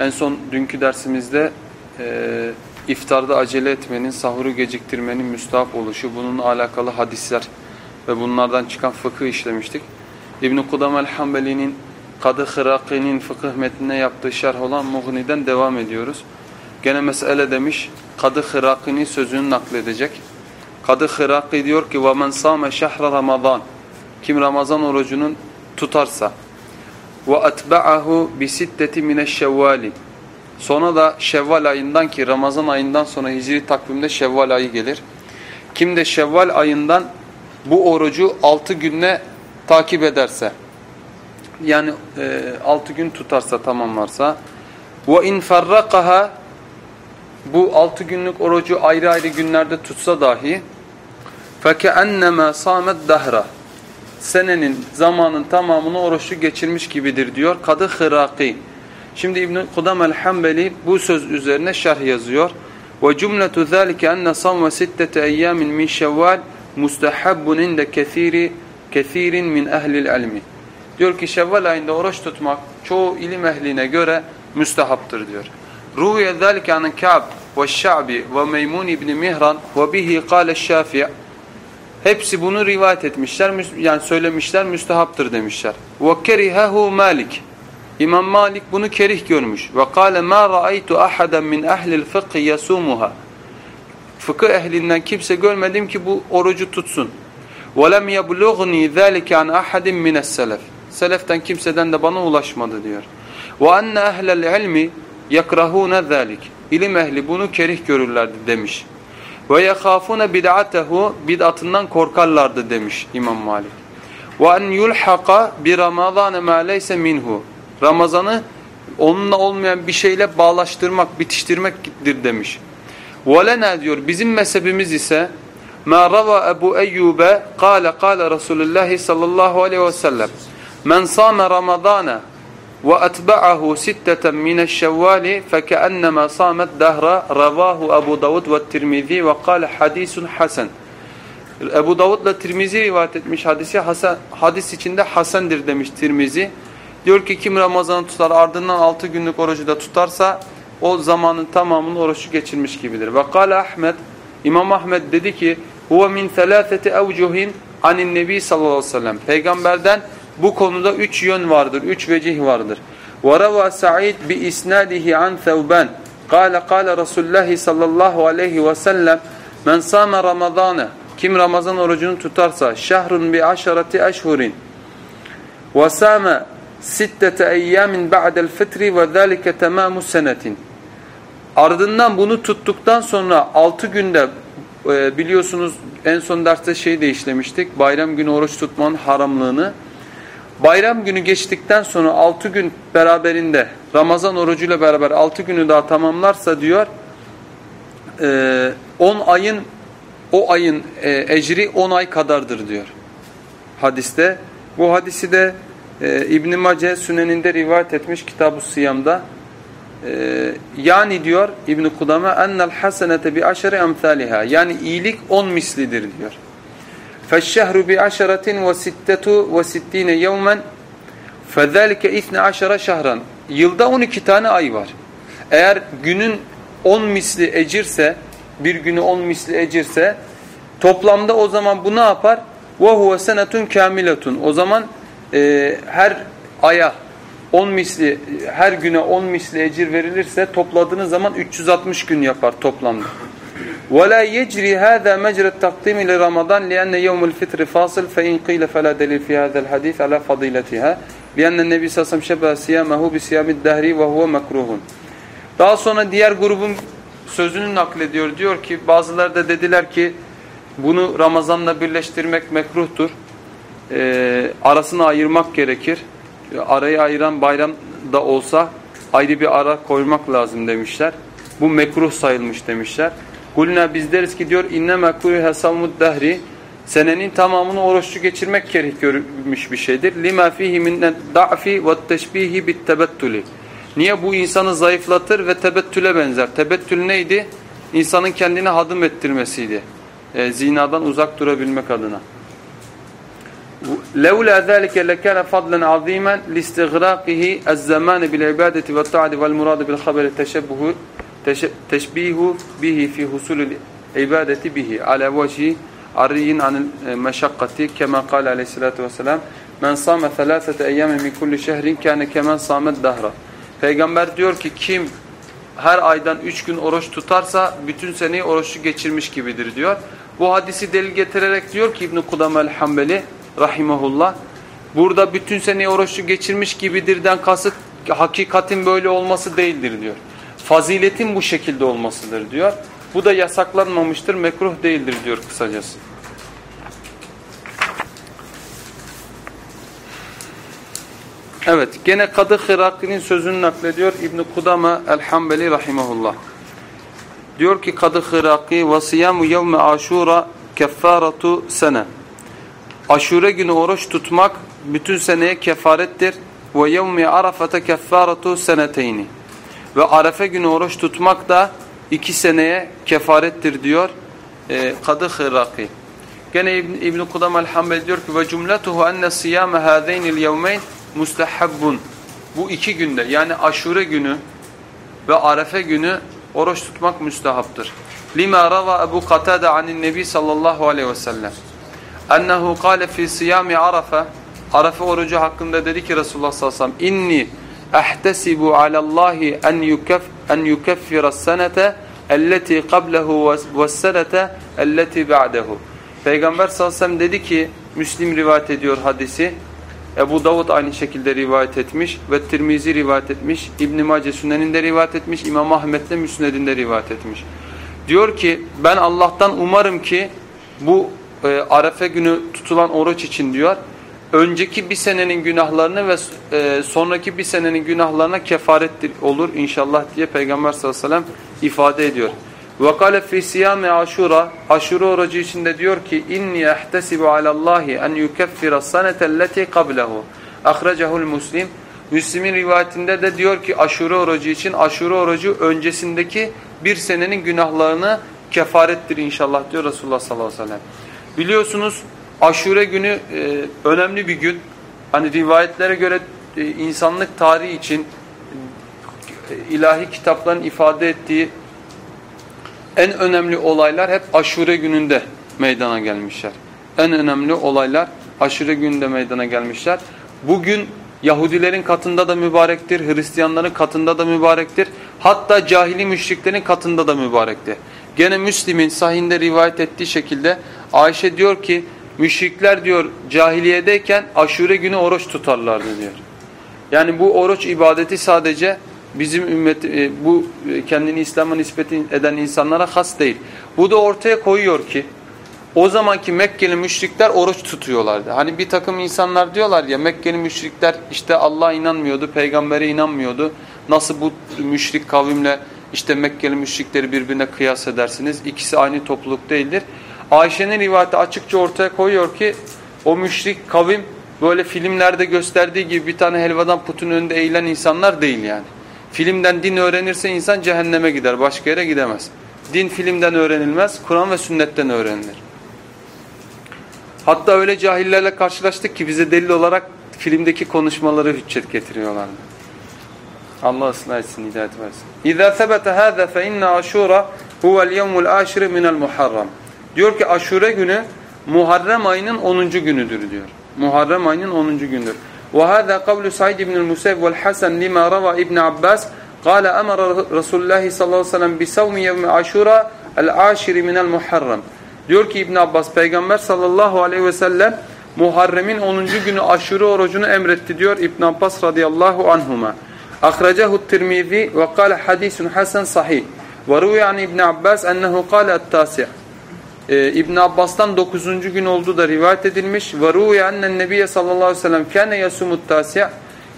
En son dünkü dersimizde e, iftarda acele etmenin, sahuru geciktirmenin müstahap oluşu, bununla alakalı hadisler ve bunlardan çıkan fıkıh işlemiştik. İbn-i Kudam el-Hambeli'nin Kadı Hıraki'nin fıkıh metnine yaptığı şerh olan Mughni'den devam ediyoruz. Gene mesele demiş, Kadı Hıraki'nin sözünü nakledecek. Kadı Hıraki diyor ki وَمَنْ صَامَ شَحْرَ Ramazan Kim Ramazan orucunun tutarsa ve etba'ahu bi sitteti mineşşevvali. Sonra da Şevval ayından ki Ramazan ayından sonra Hicri takvimde Şevval ayı gelir. Kim de Şevval ayından bu orucu 6 günle takip ederse yani 6 e, gün tutarsa tamamlarsa ve in farrakaha bu 6 günlük orucu ayrı ayrı günlerde tutsa dahi feke enneme samet dahra senenin zamanın tamamını oruçlu geçirmiş gibidir diyor Kadı Hıraki. Şimdi İbn Kudam el-Hanbeli bu söz üzerine şerh yazıyor. Ve cümletu zalike enne savme sittete eyyamin min şevval mustahabbun inde kethiri kethirin min ehlil ilmi. Diyor ki şevval ayında oruç tutmak çoğu ilim ehline göre müstehaptır diyor. Ruviye zalike anen Ka'b ve Şa'bi ve Meymun İbni Mihran ve bihi kâle Şafi' Hepsi bunu rivayet etmişler, yani söylemişler, müstehaptır demişler. وَكَرِهَهُ Malik. İmam Malik bunu kerih görmüş. وَقَالَ مَا رَأَيْتُ أَحَدًا مِنْ أَهْلِ الْفِقِّ يَسُومُهَا Fıkıh ehlinden kimse görmedim ki bu orucu tutsun. وَلَمْ يَبْلُغْنِي ذَٰلِكَ عَنْ أَحَدٍ مِنَ السَّلَفِ Seleften kimseden de bana ulaşmadı diyor. وَأَنَّ أَهْلَ الْعِلْمِ يَكْرَهُونَ ذَٰلِكِ İlim ehli bunu kerih görürlerdi demiş. Ve yekâfûne bid'atehu bid'atından korkarlardı demiş İmam Malik. Ve en yulhaka bi ramazane mâ leyse minhu. Ramazan'ı onunla olmayan bir şeyle bağlaştırmak, bitiştirmektir demiş. Ve lena diyor bizim mezhebimiz ise ma rava Ebu Eyyube kâle kâle Resulullah sallallahu aleyhi ve sellem men sâme ramazâne وَأَتْبَعَهُ سِتَّةً مِنَ الشَّوَّالِ فَكَأَنَّمَا صَامَتْ دَهْرَ رَوَاهُ أَبُو دَوُدْ وَالتِّرْمِذِي وَقَالَ حَدِيثٌ حَسَنٌ Ebu Davud'la Tirmizi rivayet etmiş hadisi Hasan, hadis içinde Hasendir demiş Tirmizi. Diyor ki kim Ramazan'ı tutar ardından 6 günlük orucu da tutarsa o zamanın tamamını oruçlu geçirmiş gibidir. Ve kâle Ahmet İmam Ahmet dedi ki huve min thelâtheti evcuhin anin nebi sallallahu aleyhi ve sellem. Peygamberden bu konuda üç yön vardır, üç vecih vardır. وَرَوَى سَعِيدْ بِإِسْنَادِهِ عَنْ ثَوْبَانِ قَالَ قَالَ رَسُولُ اللّٰهِ sallallahu aleyhi ve sellem مَنْ صَامَ رَمَضَانَ Kim Ramazan orucunu tutarsa şehrun bi aşarati eşhurin وَسَامَ sittete eyyamin ba'del fitri ve zâlike temâmu senetin. Ardından bunu tuttuktan sonra 6 günde e, biliyorsunuz en son derste şey de işlemiştik. Bayram günü oruç tutmanın haramlığını. Bayram günü geçtikten sonra 6 gün beraberinde Ramazan orucuyla beraber 6 günü daha tamamlarsa diyor 10 ayın o ayın e, ecri 10 ay kadardır diyor hadiste. Bu hadisi de e, İbn-i Mace Sünen'inde rivayet etmiş Kitab-ı Siyam'da. E, yani diyor İbn-i Kudama ennel hasenete bi aşere emthaliha. Yani iyilik on mislidir diyor. Ve sittetu ve sittine yevmen fezalike ithne aşere şehran. Yılda 12 tane ay var. Eğer günün 10 misli ecirse, bir günü 10 misli ecirse toplamda o zaman bu ne yapar? Huve senetun kamiletun. O zaman e, her aya 10 misli, her güne 10 misli ecir verilirse topladığınız zaman 360 gün yapar toplamda. وَلَا يَجْرِ هَذَا مَجْرَ التَّقْدِيمِ لِرَمَضَانِ لِأَنَّ يَوْمُ الْفِطْرِ فَاصِلْ فَاِنْ قِيلَ فَلَا دَلِيلْ فِي هَذَا الْحَدِيثِ عَلَى فَضِيلَتِهَا لِأَنَّ النَّبِي سَسَمْ شَبَهَ سِيَامَهُ بِسِيَامِ الدَّهْرِ وَهُوَ مَكْرُهٌ Daha sonra diğer grubun sözünü naklediyor. Diyor ki bazıları da dediler ki bunu Ramazan'la birleştirmek mekruhtur. E, arasını ayırmak gerekir. Arayı ayıran bayram da olsa ayrı bir ara koymak lazım demişler. Bu mekruh sayılmış demişler. Kulna biz deriz ki diyor inne mekruh hesamud dehri senenin tamamını oruçlu geçirmek kerih görülmüş bir şeydir. Lima fihi min da'fi ve teşbihi bit tebettuli. Niye bu insanı zayıflatır ve tebettüle benzer? Tebettül neydi? İnsanın kendini hadım ettirmesiydi. E, zinadan uzak durabilmek adına. لولا ذلك لكان فضلا عظيما لاستغراقه الزمان بالعبادة والطاعة والمراد بالخبر التشبه teşbihu bihi fi husulul ibadeti bihi ala vecihi ariyin anil e, meşakkati kema kal aleyhissalatu vesselam men same thalâfete eyyâme min kulli şehrin kâne kemen samet dahra peygamber diyor ki kim her aydan üç gün oruç tutarsa bütün seneyi oruçlu geçirmiş gibidir diyor. Bu hadisi delil getirerek diyor ki İbn-i Kudamel Hanbeli rahimahullah burada bütün seneyi oruçlu geçirmiş gibidirden kasıt hakikatin böyle olması değildir diyor. Faziletin bu şekilde olmasıdır diyor. Bu da yasaklanmamıştır, mekruh değildir diyor kısacası. Evet, gene Kadı Hıraki'nin sözünü naklediyor İbn Kudama el-Hambeli rahimehullah. Diyor ki Kadı Hıraki ve siyamu yevme aşura keffaratu sene. Aşure günü oruç tutmak bütün seneye kefarettir. Ve yevmi arafete keffaratu seneteyni. Ve arefe günü oruç tutmak da iki seneye kefarettir diyor e, Kadı Hıraki. Gene İbn, İbn Kudam el-Hambel diyor ki ve cümletuhu enne siyame hâzeynil yevmeyn mustahabbun. Bu iki günde yani aşure günü ve arefe günü oruç tutmak müstehaptır. Lima rava Ebu Katade anin Nebi sallallahu aleyhi ve sellem. Ennehu kâle fi siyami arafe. Arafe orucu hakkında dedi ki Resulullah sallallahu aleyhi ve sellem. İnni ehtesibu alallahi en yukef en yukeffira senete elleti qablehu ve senete elleti ba'dehu. Peygamber sallallahu aleyhi dedi ki Müslim rivayet ediyor hadisi. Ebu Davud aynı şekilde rivayet etmiş ve Tirmizi rivayet etmiş. İbn Mace Sünen'inde rivayet etmiş. İmam Ahmed de Müsned'inde rivayet etmiş. Diyor ki ben Allah'tan umarım ki bu e, Arefe günü tutulan oruç için diyor önceki bir senenin günahlarını ve e, sonraki bir senenin günahlarına kefaret olur inşallah diye Peygamber sallallahu aleyhi ve sellem ifade ediyor. Ve kâle fî siyâme aşura orucu içinde diyor ki inni ehtesibu alallahi en yukeffira sanetelleti qablehu ahracehul muslim Müslim'in rivayetinde de diyor ki aşure orucu için aşure orucu öncesindeki bir senenin günahlarını kefarettir inşallah diyor Resulullah sallallahu aleyhi ve sellem. Biliyorsunuz aşure günü e, önemli bir gün. Hani rivayetlere göre e, insanlık tarihi için e, ilahi kitapların ifade ettiği en önemli olaylar hep aşure gününde meydana gelmişler. En önemli olaylar aşure gününde meydana gelmişler. Bugün Yahudilerin katında da mübarektir, Hristiyanların katında da mübarektir. Hatta cahili müşriklerin katında da mübarektir. Gene Müslim'in sahinde rivayet ettiği şekilde Ayşe diyor ki müşrikler diyor cahiliyedeyken aşure günü oruç tutarlardı diyor. Yani bu oruç ibadeti sadece bizim ümmet e, bu e, kendini İslam'a nispet eden insanlara has değil. Bu da ortaya koyuyor ki o zamanki Mekkeli müşrikler oruç tutuyorlardı. Hani bir takım insanlar diyorlar ya Mekkeli müşrikler işte Allah'a inanmıyordu, peygambere inanmıyordu. Nasıl bu müşrik kavimle işte Mekkeli müşrikleri birbirine kıyas edersiniz? İkisi aynı topluluk değildir. Ayşe'nin rivayeti açıkça ortaya koyuyor ki o müşrik kavim böyle filmlerde gösterdiği gibi bir tane helvadan putun önünde eğilen insanlar değil yani. Filmden din öğrenirse insan cehenneme gider, başka yere gidemez. Din filmden öğrenilmez, Kur'an ve sünnetten öğrenilir. Hatta öyle cahillerle karşılaştık ki bize delil olarak filmdeki konuşmaları hüccet getiriyorlardı. Allah ıslah etsin, hidayet versin. Sebete hâze fe inne aşûra huvel yevmul âşiri minel muharram. Diyor ki aşure günü Muharrem ayının 10. günüdür diyor. Muharrem ayının 10. gündür. وهذا قول سعيد بن المسيب والحسن لما روى ابن عباس قال أمر رسول الله صلى الله عليه وسلم بصوم يوم عاشوراء العاشر من المحرم Diyor ki İbn Abbas peygamber sallallahu aleyhi ve sellem Muharrem'in 10. günü aşure orucunu emretti diyor İbn Abbas radıyallahu anhuma. Akhracahu Tirmizi ve kâle hadisun hasen sahih. Ve ruyan İbn Abbas ennehu kâle et-tâsi' e, İbn Abbas'tan 9. gün oldu da rivayet edilmiş. Varuya annen Nebiye sallallahu aleyhi ve sellem kâne yasumut tâsiya.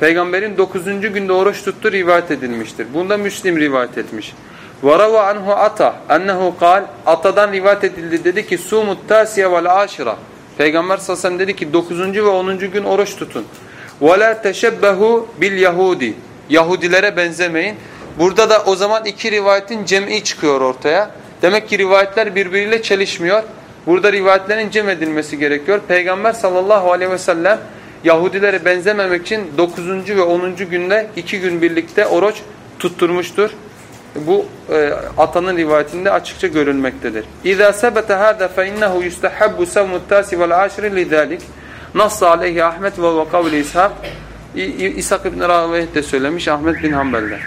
Peygamberin 9. günde oruç tuttu rivayet edilmiştir. Bunda Müslim rivayet etmiş. Varavu anhu ata ennehu kal atadan rivayet edildi dedi ki sumut tâsiya vel aşira. Peygamber sallallahu dedi ki 9. ve 10. gün oruç tutun. Ve la teşebbehu bil yahudi. Yahudilere benzemeyin. Burada da o zaman iki rivayetin cem'i çıkıyor ortaya. Demek ki rivayetler birbiriyle çelişmiyor. Burada rivayetlerin cem edilmesi gerekiyor. Peygamber sallallahu aleyhi ve sellem Yahudilere benzememek için 9. ve 10. günde iki gün birlikte oruç tutturmuştur. Bu e, atanın rivayetinde açıkça görülmektedir. İza sebete hada fe innehu yustahabbu savmu tasi vel aşri lidalik. Nass aleyhi Ahmet ve kavli İshak. İshak ibn Rahveh de söylemiş Ahmet bin Hanbel'de.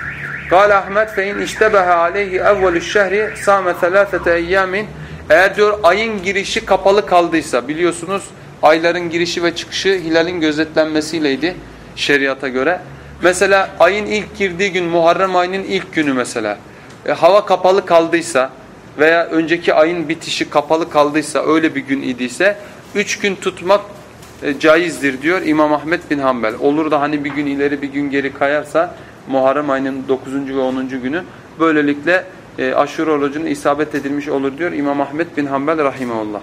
Kal Ahmet fe in iştebeha aleyhi evvelü şehri sâme thelâfete eyyamin. Eğer diyor ayın girişi kapalı kaldıysa biliyorsunuz ayların girişi ve çıkışı hilalin gözetlenmesiyleydi şeriata göre. Mesela ayın ilk girdiği gün Muharrem ayının ilk günü mesela e, hava kapalı kaldıysa veya önceki ayın bitişi kapalı kaldıysa öyle bir gün idiyse üç gün tutmak e, caizdir diyor İmam Ahmet bin Hanbel. Olur da hani bir gün ileri bir gün geri kayarsa Muharrem ayının 9. ve 10. günü böylelikle e, aşure orucuna isabet edilmiş olur diyor İmam Ahmet bin Hanbel rahimeullah.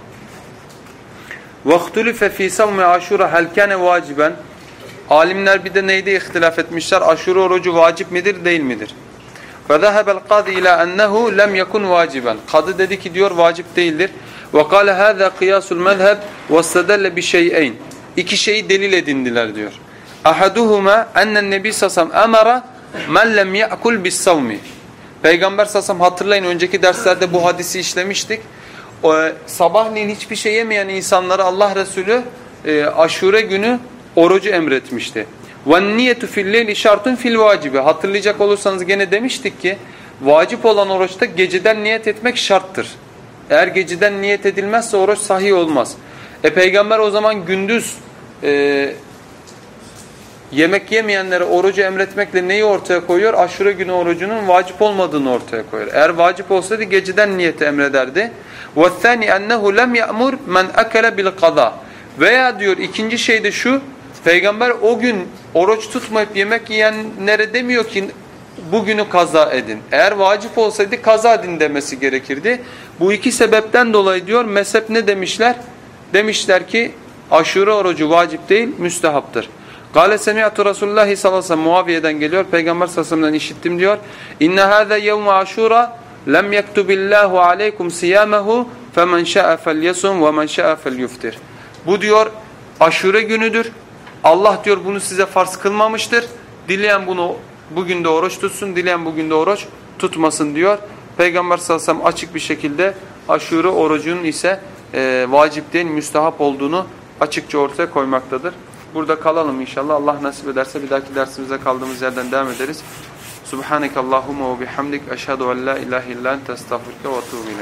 وَاخْتُلِفَ ف۪ي سَوْمِ عَشُورَ هَلْ كَانَ vaciben Alimler bir de neyde ihtilaf etmişler? Aşure orucu vacip midir, değil midir? فَذَهَبَ الْقَاضِ اِلَى اَنَّهُ لَمْ يَكُنْ vaciben. Kadı dedi ki diyor vacip değildir. وَقَالَ هَذَا قِيَاسُ الْمَذْهَبِ وَاسْتَدَلَّ بِشَيْئَيْنِ İki şeyi delil edindiler diyor. اَحَدُهُمَا اَنَّ النَّبِي سَسَمْ اَمَرَ مَنْ لَمْ يَأْكُلْ بِالسَّوْمِ Peygamber sasam hatırlayın önceki derslerde bu hadisi işlemiştik. O, sabahleyin hiçbir şey yemeyen insanlara Allah Resulü e, aşure günü orucu emretmişti. وَالنِّيَةُ فِي اللَّيْلِ شَرْطٌ fil vacibi. Hatırlayacak olursanız gene demiştik ki vacip olan oruçta geceden niyet etmek şarttır. Eğer geceden niyet edilmezse oruç sahih olmaz. E peygamber o zaman gündüz e, yemek yemeyenlere orucu emretmekle neyi ortaya koyuyor? Aşure günü orucunun vacip olmadığını ortaya koyuyor. Eğer vacip olsaydı geceden niyeti emrederdi. وَالثَّانِ اَنَّهُ لَمْ يَأْمُرْ مَنْ اَكَلَ بِالْقَضَى Veya diyor ikinci şey de şu, Peygamber o gün oruç tutmayıp yemek yiyenlere demiyor ki bugünü kaza edin. Eğer vacip olsaydı kaza edin demesi gerekirdi. Bu iki sebepten dolayı diyor mezhep ne demişler? Demişler ki aşure orucu vacip değil müstehaptır. Kale semi'tu Resulullah sallallahu aleyhi ve sellem Muaviye'den geliyor. Peygamber sallallahu aleyhi ve sellem'den işittim diyor. İnne hâze yevme aşura lem yektubillahu aleykum siyamehu femen şa'e felyesum ve men şa'e felyuftir. Bu diyor aşure günüdür. Allah diyor bunu size farz kılmamıştır. Dileyen bunu bugün de oruç tutsun, dileyen bugün de oruç tutmasın diyor. Peygamber sallallahu aleyhi ve sellem açık bir şekilde aşure orucunun ise e, vacip değil müstahap olduğunu açıkça ortaya koymaktadır. Burada kalalım inşallah. Allah nasip ederse bir dahaki dersimize kaldığımız yerden devam ederiz. Subhaneke Allahumma ve bihamdik eşhedü en la ilahe illa ente estağfurke ve etûbü.